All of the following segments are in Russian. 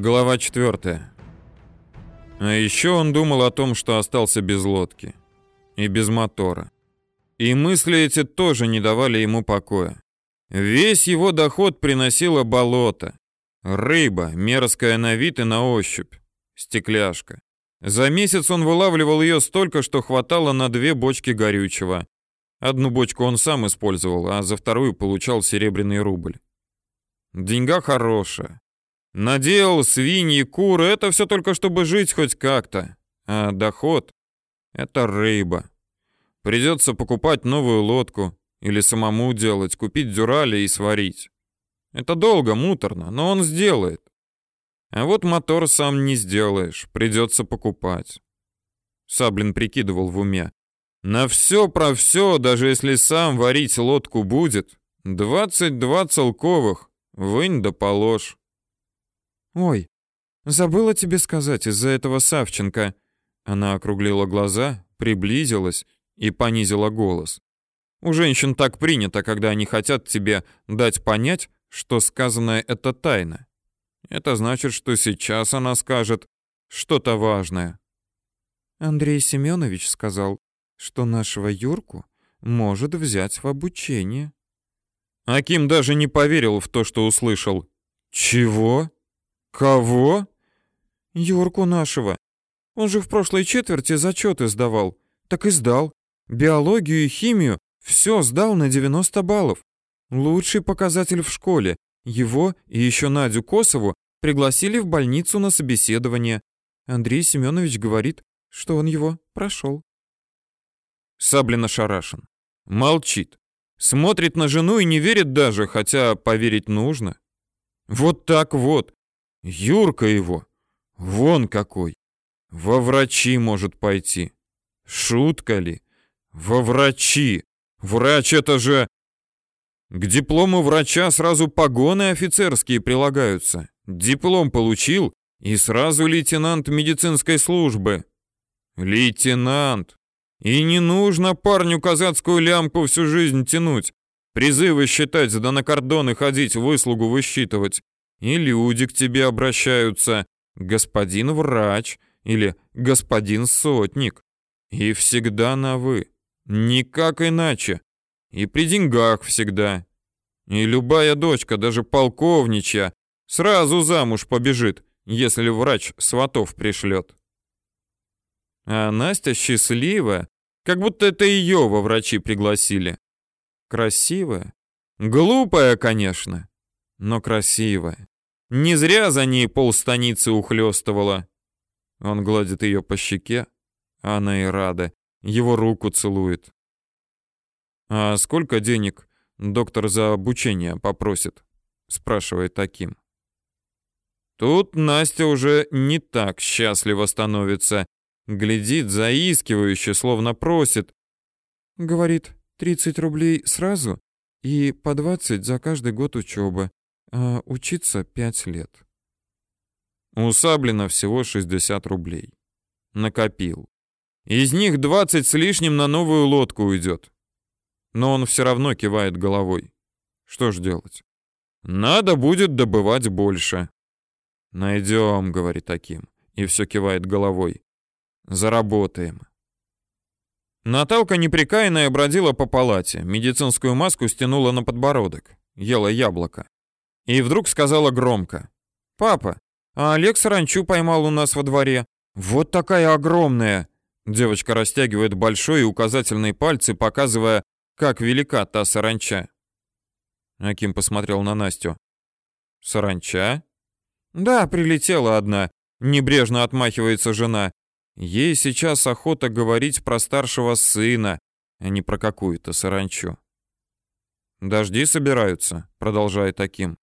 Глава 4. А еще он думал о том, что остался без лодки и без мотора. И мысли эти тоже не давали ему покоя. Весь его доход приносило болото. Рыба, мерзкая на вид и на ощупь. Стекляшка. За месяц он вылавливал ее столько, что хватало на две бочки горючего. Одну бочку он сам использовал, а за вторую получал серебряный рубль. Деньга хорошая. Надел свиньи, куры — это все только чтобы жить хоть как-то. А доход — это рыба. Придется покупать новую лодку или самому делать, купить дюрали и сварить. Это долго, муторно, но он сделает. А вот мотор сам не сделаешь, придется покупать. Саблин прикидывал в уме. На все про все, даже если сам варить лодку будет, 22 целковых, вынь да положь. «Ой, забыла тебе сказать из-за этого Савченко». Она округлила глаза, приблизилась и понизила голос. У женщин так принято, когда они хотят тебе дать понять, что сказанное это тайна. Это значит, что сейчас она скажет что-то важное. Андрей Семенович сказал, что нашего Юрку может взять в обучение. Аким даже не поверил в то, что услышал. Чего? Кого? Юрку нашего. Он же в прошлой четверти зачеты сдавал. Так и сдал. Биологию и химию все сдал на 90 баллов. Лучший показатель в школе. Его и еще Надю Косову пригласили в больницу на собеседование. Андрей Семенович говорит, что он его прошел. Саблин ошарашен. Молчит. Смотрит на жену и не верит даже, хотя поверить нужно. Вот так вот. Юрка его. Вон какой. Во врачи может пойти. Шутка ли? Во врачи. Врач это же... К диплому врача сразу погоны офицерские прилагаются. Диплом получил и сразу лейтенант медицинской службы. Лейтенант. И не нужно парню казацкую лямку всю жизнь тянуть. Призывы считать, да на кордоны ходить, выслугу высчитывать. И люди к тебе обращаются, господин врач или господин сотник. И всегда на «вы». Никак иначе. И при деньгах всегда. И любая дочка, даже полковничья, сразу замуж побежит, если врач сватов пришлет. А Настя счастливая, как будто это ее во врачи пригласили. Красивая. Глупая, конечно, но красивая. Не зря за ней полстаницы ухлёстывала. Он гладит ее по щеке, она и рада. Его руку целует. «А сколько денег доктор за обучение попросит?» спрашивает таким. Тут Настя уже не так счастливо становится. Глядит заискивающе, словно просит. Говорит, 30 рублей сразу и по 20 за каждый год учебы а учиться пять лет. У Саблина всего 60 рублей. Накопил. Из них 20 с лишним на новую лодку уйдет. Но он все равно кивает головой. Что ж делать? Надо будет добывать больше. Найдем, говорит таким, и все кивает головой. Заработаем. Наталка неприкаянная бродила по палате, медицинскую маску стянула на подбородок, ела яблоко. И вдруг сказала громко. «Папа, а Олег саранчу поймал у нас во дворе. Вот такая огромная!» Девочка растягивает большой и указательный пальцы, показывая, как велика та саранча. Аким посмотрел на Настю. «Саранча?» «Да, прилетела одна», — небрежно отмахивается жена. «Ей сейчас охота говорить про старшего сына, а не про какую-то саранчу». «Дожди собираются», — продолжает Аким.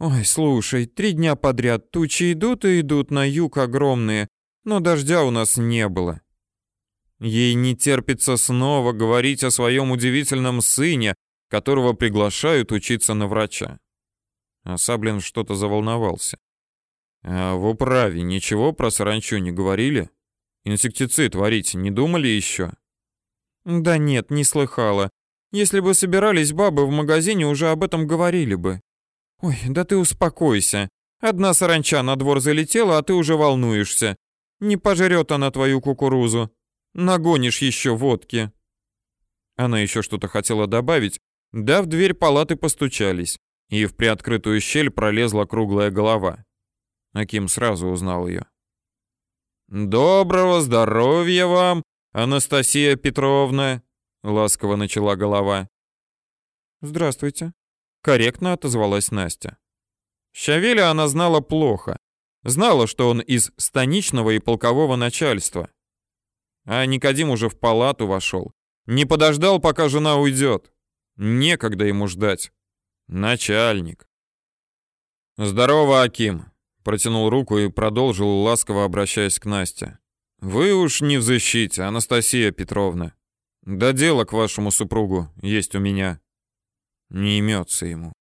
Ой, слушай, три дня подряд тучи идут и идут на юг огромные, но дождя у нас не было. Ей не терпится снова говорить о своем удивительном сыне, которого приглашают учиться на врача. А Саблин что-то заволновался. А в управе ничего про саранчу не говорили? Инсектицид варить не думали еще? Да нет, не слыхала. Если бы собирались бабы в магазине, уже об этом говорили бы. Ой, да ты успокойся. Одна саранча на двор залетела, а ты уже волнуешься. Не пожрет она твою кукурузу. Нагонишь еще водки. Она еще что-то хотела добавить, да в дверь палаты постучались, и в приоткрытую щель пролезла круглая голова. Аким сразу узнал ее. «Доброго здоровья вам, Анастасия Петровна!» — ласково начала голова. «Здравствуйте», — корректно отозвалась Настя. Щавеля она знала плохо. Знала, что он из станичного и полкового начальства. А Никодим уже в палату вошел. Не подождал, пока жена уйдет. Некогда ему ждать. Начальник. «Здорово, Аким!» Протянул руку и продолжил, ласково обращаясь к Насте. «Вы уж не в защите, Анастасия Петровна. Да дело к вашему супругу есть у меня». Не имется ему.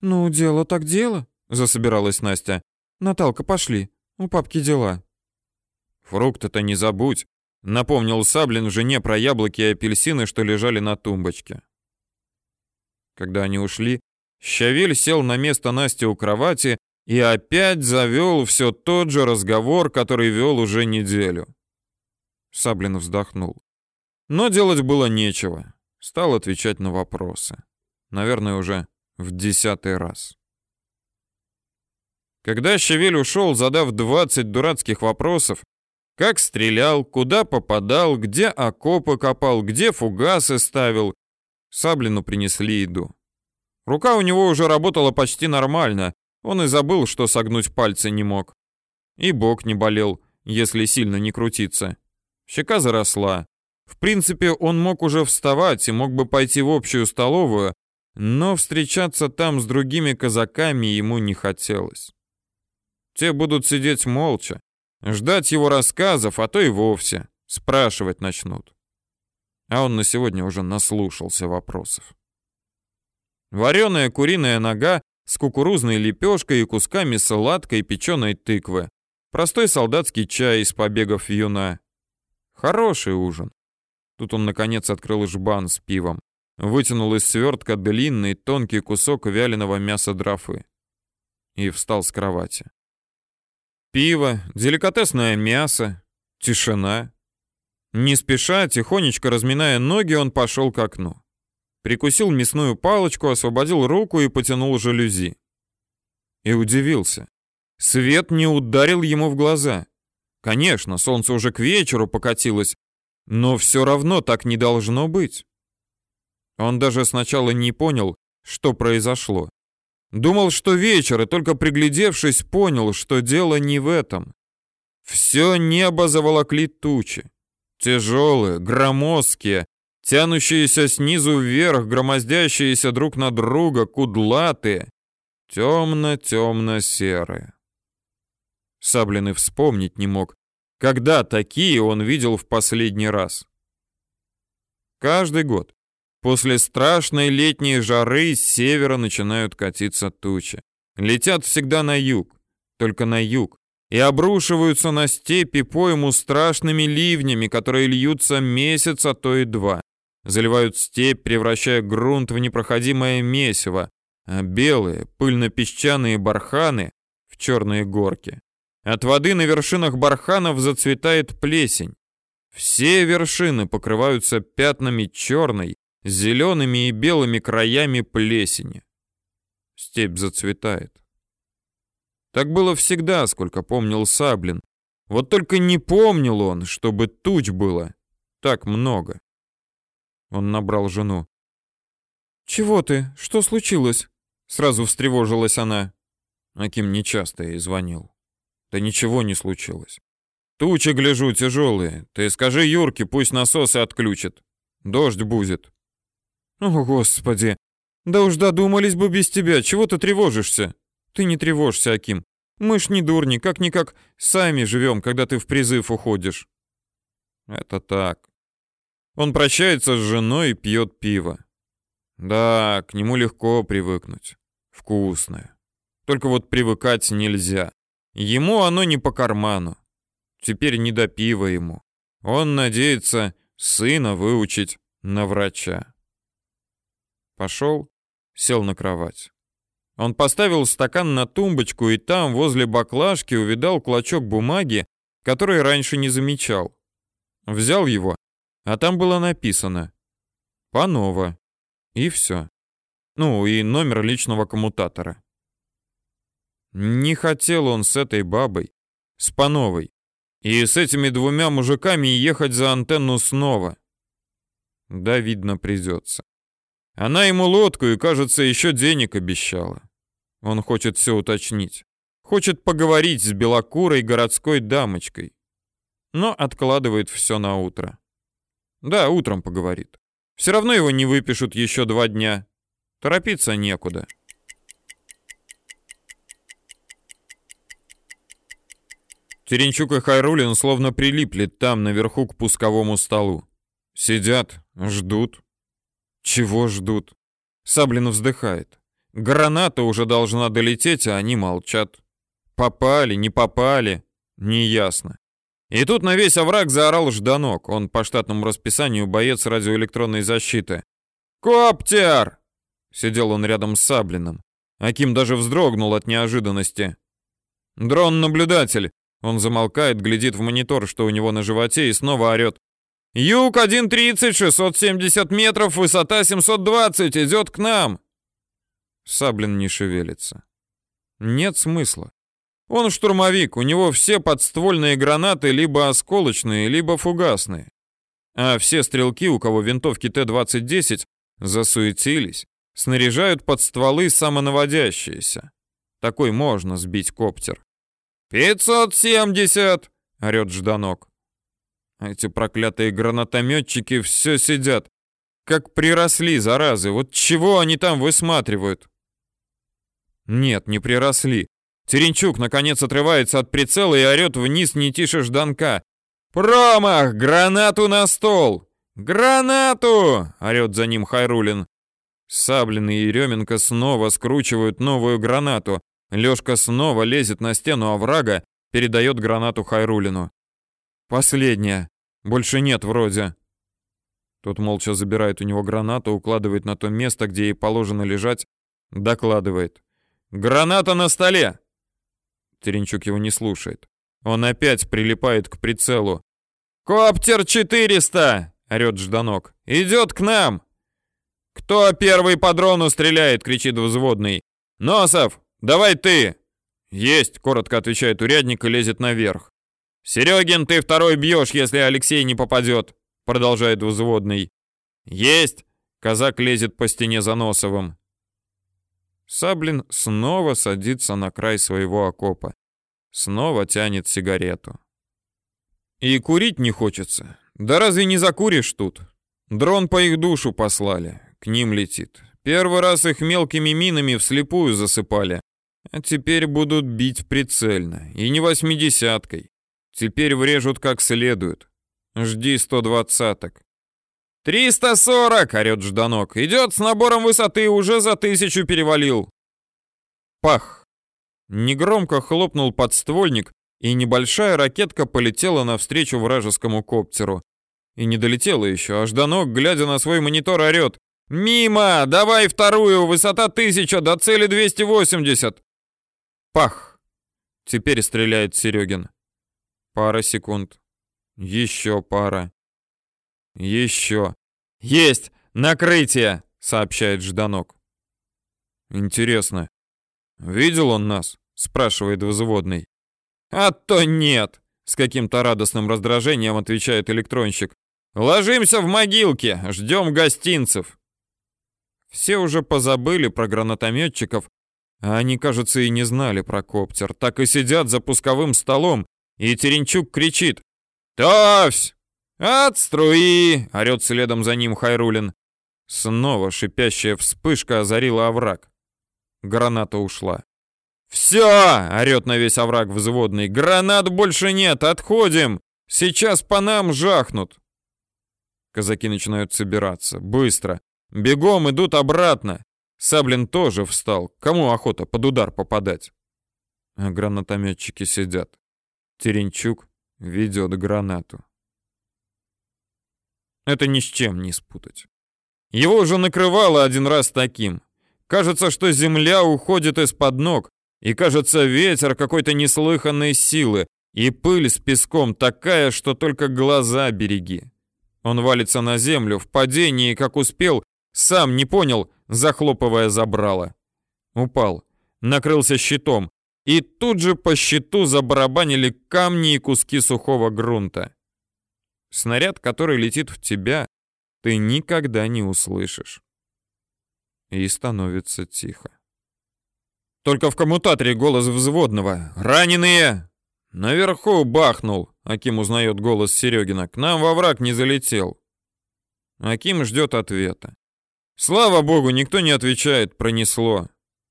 «Ну, дело так дело», — засобиралась Настя. «Наталка, пошли, у папки дела». «Фрукты-то не забудь», — напомнил Саблин жене про яблоки и апельсины, что лежали на тумбочке. Когда они ушли, Щавель сел на место Насти у кровати и опять завел все тот же разговор, который вел уже неделю. Саблин вздохнул. Но делать было нечего. Стал отвечать на вопросы. Наверное, уже в десятый раз. Когда Щавель ушел, задав 20 дурацких вопросов, как стрелял, куда попадал, где окопы копал, где фугасы ставил, Саблину принесли еду. Рука у него уже работала почти нормально, он и забыл, что согнуть пальцы не мог. И бок не болел, если сильно не крутиться. Щека заросла. В принципе, он мог уже вставать и мог бы пойти в общую столовую, но встречаться там с другими казаками ему не хотелось. Те будут сидеть молча, ждать его рассказов, а то и вовсе спрашивать начнут. А он на сегодня уже наслушался вопросов. Вареная куриная нога с кукурузной лепешкой и кусками сладкой печеной тыквы. Простой солдатский чай из побегов юна. Хороший ужин. Тут он, наконец, открыл жбан с пивом. Вытянул из свертка длинный, тонкий кусок вяленого мяса драфы. И встал с кровати. Пиво, деликатесное мясо, тишина. Не спеша, тихонечко разминая ноги, он пошел к окну прикусил мясную палочку, освободил руку и потянул жалюзи. И удивился. Свет не ударил ему в глаза. Конечно, солнце уже к вечеру покатилось, но все равно так не должно быть. Он даже сначала не понял, что произошло. Думал, что вечер, и только приглядевшись, понял, что дело не в этом. Все небо заволокли тучи. Тяжелые, громоздкие, тянущиеся снизу вверх, громоздящиеся друг на друга, кудлатые, темно-темно-серые. Саблин и вспомнить не мог, когда такие он видел в последний раз. Каждый год после страшной летней жары с севера начинают катиться тучи. Летят всегда на юг, только на юг, и обрушиваются на степи пойму страшными ливнями, которые льются месяц, а то и два заливают степь, превращая грунт в непроходимое месиво, а белые, пыльно-песчаные барханы в черные горки. От воды на вершинах барханов зацветает плесень. Все вершины покрываются пятнами черной, зелеными и белыми краями плесени. Степь зацветает. Так было всегда, сколько помнил Саблин. Вот только не помнил он, чтобы туч было так много. Он набрал жену. «Чего ты? Что случилось?» Сразу встревожилась она. Аким нечасто ей звонил. Да ничего не случилось. Тучи, гляжу, тяжелые. Ты скажи Юрке, пусть насосы отключит. Дождь будет. О, Господи! Да уж додумались бы без тебя. Чего ты тревожишься? Ты не тревожься, Аким. Мы ж не дурни, как-никак сами живем, когда ты в призыв уходишь. Это так. Он прощается с женой и пьет пиво. Да, к нему легко привыкнуть. Вкусное. Только вот привыкать нельзя. Ему оно не по карману. Теперь не до пива ему. Он надеется сына выучить на врача. Пошел, сел на кровать. Он поставил стакан на тумбочку и там, возле баклажки, увидал клочок бумаги, который раньше не замечал. Взял его, а там было написано «Панова». И все. Ну, и номер личного коммутатора. Не хотел он с этой бабой, с Пановой, и с этими двумя мужиками ехать за антенну снова. Да, видно, придется. Она ему лодку и, кажется, еще денег обещала. Он хочет все уточнить. Хочет поговорить с белокурой городской дамочкой. Но откладывает все на утро. Да, утром поговорит. Все равно его не выпишут еще два дня. Торопиться некуда. Теренчук и Хайрулин словно прилипли там, наверху, к пусковому столу. Сидят, ждут. Чего ждут? Саблин вздыхает. Граната уже должна долететь, а они молчат. Попали, не попали, неясно. И тут на весь овраг заорал Жданок. Он по штатному расписанию боец радиоэлектронной защиты. «Коптер!» Сидел он рядом с Саблиным. Аким даже вздрогнул от неожиданности. «Дрон-наблюдатель!» Он замолкает, глядит в монитор, что у него на животе, и снова орет. «Юг 1.30, 670 метров, высота 720, идет к нам!» Саблин не шевелится. Нет смысла. Он штурмовик, у него все подствольные гранаты либо осколочные, либо фугасные. А все стрелки, у кого винтовки Т-2010, засуетились, снаряжают под стволы самонаводящиеся. Такой можно сбить коптер. «Пятьсот семьдесят!» — орёт Жданок. Эти проклятые гранатометчики все сидят. Как приросли, заразы. Вот чего они там высматривают? Нет, не приросли. Теренчук, наконец, отрывается от прицела и орет вниз не тише Жданка. «Промах! Гранату на стол! Гранату!» — орет за ним Хайрулин. Саблин и Еременко снова скручивают новую гранату. Лёшка снова лезет на стену оврага, передает гранату Хайрулину. «Последняя. Больше нет вроде». Тот молча забирает у него гранату, укладывает на то место, где ей положено лежать, докладывает. «Граната на столе!» Теренчук его не слушает. Он опять прилипает к прицелу. «Коптер 400!» — орёт Жданок. «Идет к нам!» «Кто первый по дрону стреляет?» — кричит взводный. «Носов, давай ты!» «Есть!» — коротко отвечает урядник и лезет наверх. «Серегин, ты второй бьешь, если Алексей не попадет!» — продолжает взводный. «Есть!» — казак лезет по стене за Носовым. Саблин снова садится на край своего окопа. Снова тянет сигарету. И курить не хочется. Да разве не закуришь тут? Дрон по их душу послали к ним летит. Первый раз их мелкими минами вслепую засыпали, а теперь будут бить прицельно, и не восьмидесяткой. Теперь врежут как следует. Жди сто двадцаток. «Триста сорок!» — орёт Жданок. «Идет с набором высоты, уже за тысячу перевалил!» Пах! Негромко хлопнул подствольник, и небольшая ракетка полетела навстречу вражескому коптеру. И не долетела еще, а Жданок, глядя на свой монитор, орёт. «Мимо! Давай вторую! Высота 1000, до цели 280!» Пах! Теперь стреляет Серегин. Пара секунд. Еще пара. Еще. Есть! Накрытие! Сообщает Жданок. Интересно. Видел он нас? Спрашивает взводный. А то нет! С каким-то радостным раздражением отвечает электронщик. Ложимся в могилке, ждем гостинцев. Все уже позабыли про гранатометчиков, а они, кажется, и не знали про коптер. Так и сидят за пусковым столом, и Теренчук кричит «Товсь! От струи!» — орёт следом за ним Хайрулин. Снова шипящая вспышка озарила овраг. Граната ушла. «Все!» — орёт на весь овраг взводный. «Гранат больше нет! Отходим! Сейчас по нам жахнут!» Казаки начинают собираться. Быстро. Бегом идут обратно. Саблин тоже встал. Кому охота под удар попадать? А гранатометчики сидят. Теренчук ведет гранату. Это ни с чем не спутать. Его уже накрывало один раз таким. Кажется, что земля уходит из-под ног, и кажется, ветер какой-то неслыханной силы, и пыль с песком такая, что только глаза береги. Он валится на землю в падении, как успел, сам не понял, захлопывая забрало. Упал, накрылся щитом, и тут же по щиту забарабанили камни и куски сухого грунта. Снаряд, который летит в тебя, ты никогда не услышишь. И становится тихо. Только в коммутаторе голос взводного. «Раненые!» «Наверху бахнул», — Аким узнает голос Серегина. «К нам во враг не залетел». Аким ждет ответа. Слава богу, никто не отвечает, пронесло.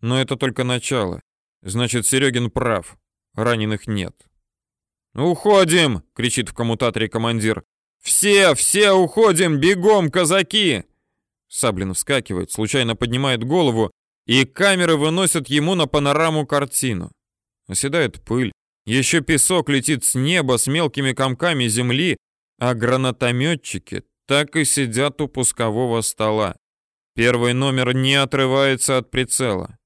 Но это только начало. Значит, Серегин прав. Раненых нет. «Уходим!» — кричит в коммутаторе командир. «Все, все уходим! Бегом, казаки!» Саблин вскакивает, случайно поднимает голову, и камеры выносят ему на панораму картину. Оседает пыль, еще песок летит с неба с мелкими комками земли, а гранатометчики так и сидят у пускового стола. Первый номер не отрывается от прицела.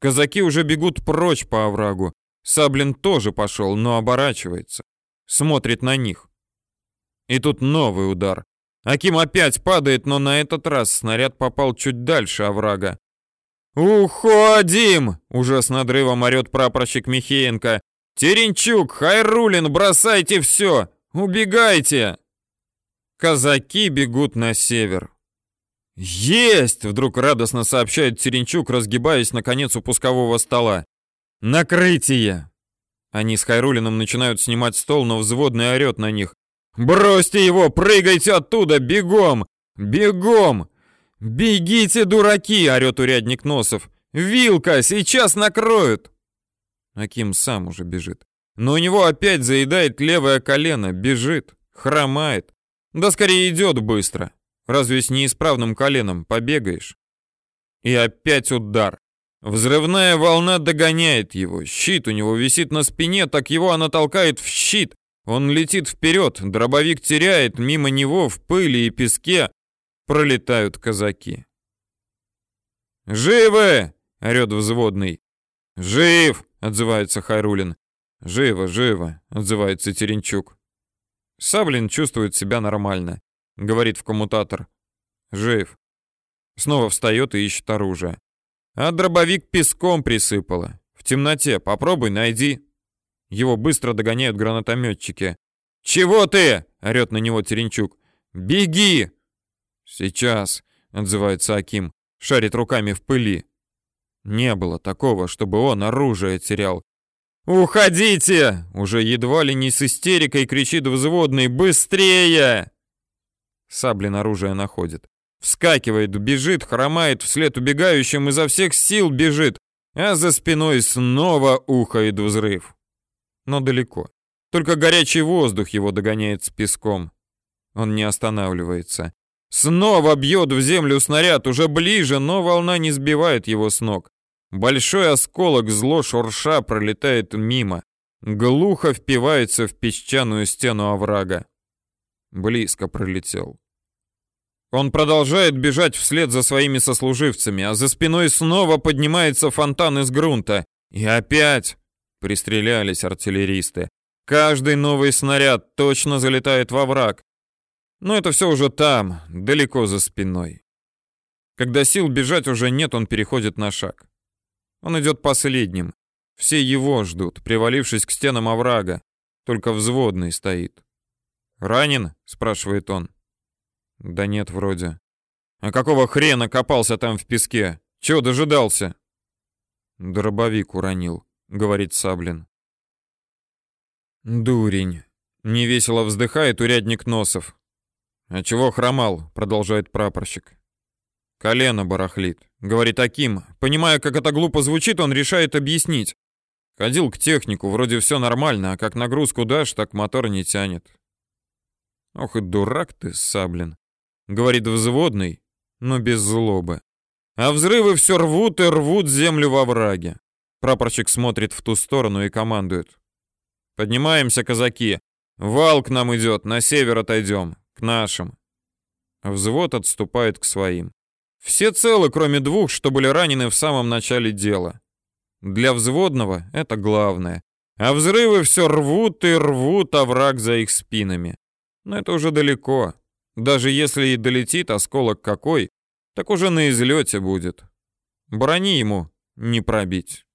Казаки уже бегут прочь по оврагу. Саблин тоже пошел, но оборачивается. Смотрит на них. И тут новый удар. Аким опять падает, но на этот раз снаряд попал чуть дальше оврага. «Уходим!» — уже с надрывом орет прапорщик Михеенко. «Теренчук, Хайрулин, бросайте все! Убегайте!» Казаки бегут на север. «Есть!» — вдруг радостно сообщает Теренчук, разгибаясь наконец у пускового стола. «Накрытие!» Они с Хайрулиным начинают снимать стол, но взводный орет на них. «Бросьте его! Прыгайте оттуда! Бегом! Бегом! Бегите, дураки!» — орет урядник Носов. «Вилка! Сейчас накроют!» Аким сам уже бежит. Но у него опять заедает левое колено, бежит, хромает. Да скорее идет быстро. Разве с неисправным коленом побегаешь? И опять удар. Взрывная волна догоняет его. Щит у него висит на спине, так его она толкает в щит. Он летит вперед, дробовик теряет, мимо него в пыли и песке пролетают казаки. «Живы!» — орет взводный. «Жив!» — отзывается Хайрулин. «Живо, живо!» — отзывается Теренчук. Саблин чувствует себя нормально. Говорит в коммутатор. «Жив!» Снова встает и ищет оружие. А дробовик песком присыпало. В темноте. Попробуй, найди. Его быстро догоняют гранатометчики. «Чего ты?» — орет на него Теренчук. «Беги!» «Сейчас», — отзывается Аким, шарит руками в пыли. Не было такого, чтобы он оружие терял. «Уходите!» — уже едва ли не с истерикой кричит взводный. «Быстрее!» Саблин оружие находит. Вскакивает, бежит, хромает вслед убегающим, изо всех сил бежит, а за спиной снова ухает взрыв но далеко. Только горячий воздух его догоняет с песком. Он не останавливается. Снова бьет в землю снаряд, уже ближе, но волна не сбивает его с ног. Большой осколок зло шурша пролетает мимо. Глухо впивается в песчаную стену оврага. Близко пролетел. Он продолжает бежать вслед за своими сослуживцами, а за спиной снова поднимается фонтан из грунта. И опять Пристрелялись артиллеристы. Каждый новый снаряд точно залетает во враг. Но это все уже там, далеко за спиной. Когда сил бежать уже нет, он переходит на шаг. Он идет последним. Все его ждут, привалившись к стенам оврага. Только взводный стоит. «Ранен?» — спрашивает он. «Да нет, вроде». «А какого хрена копался там в песке? Чего дожидался?» Дробовик уронил. — говорит Саблин. «Дурень!» — невесело вздыхает урядник Носов. «А чего хромал?» — продолжает прапорщик. «Колено барахлит», — говорит Аким. Понимая, как это глупо звучит, он решает объяснить. Ходил к технику, вроде все нормально, а как нагрузку дашь, так мотор не тянет. «Ох и дурак ты, Саблин», — говорит взводный, но без злобы. А взрывы все рвут и рвут землю во враге. Прапорщик смотрит в ту сторону и командует. «Поднимаемся, казаки! Вал к нам идет, на север отойдем, к нашим!» Взвод отступает к своим. Все целы, кроме двух, что были ранены в самом начале дела. Для взводного это главное. А взрывы все рвут и рвут овраг за их спинами. Но это уже далеко. Даже если и долетит осколок какой, так уже на излете будет. Брони ему не пробить.